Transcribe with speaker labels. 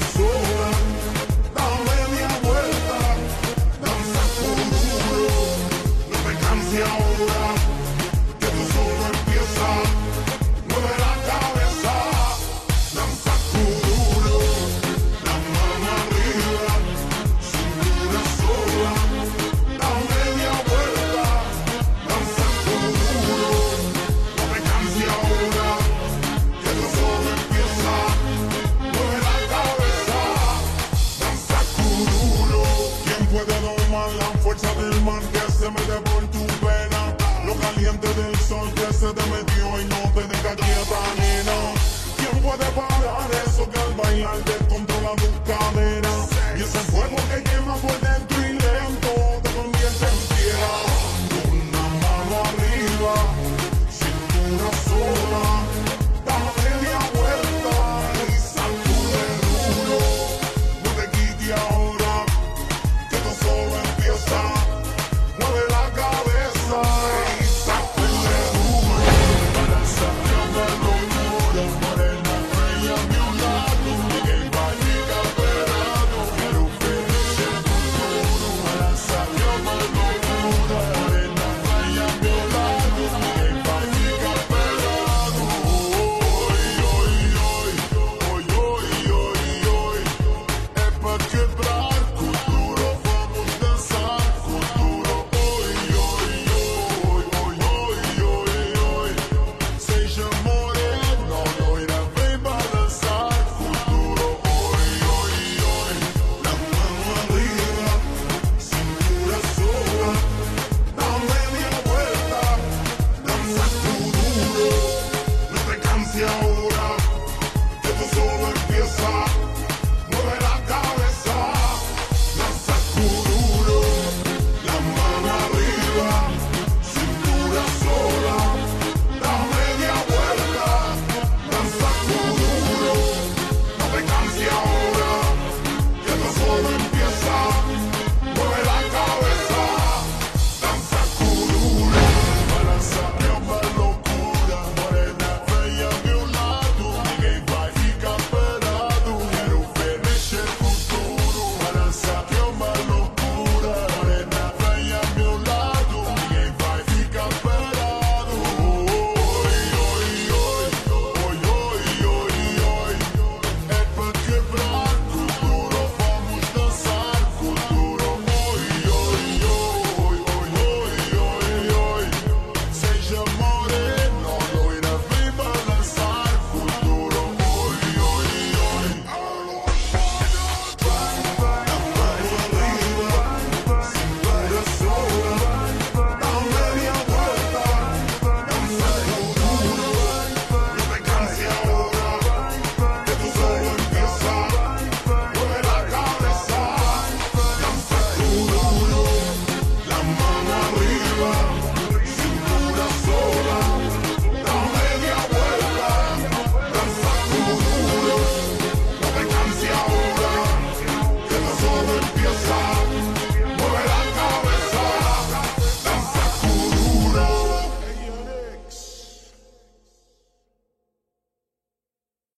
Speaker 1: Ahora,
Speaker 2: no me canse ahora.
Speaker 1: presidents on presidents.